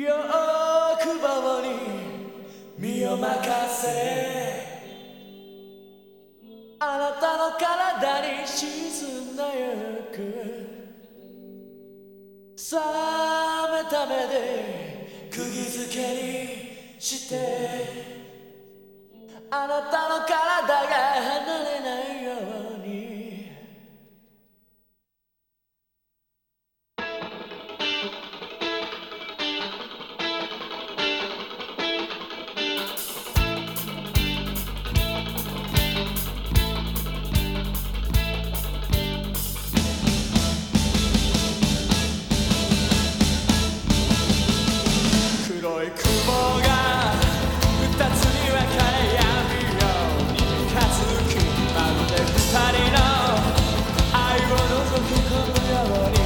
よくばわに身を任せあなたの体に沈んでゆく冷めた目で釘付けにしてあなたの体が Yeah.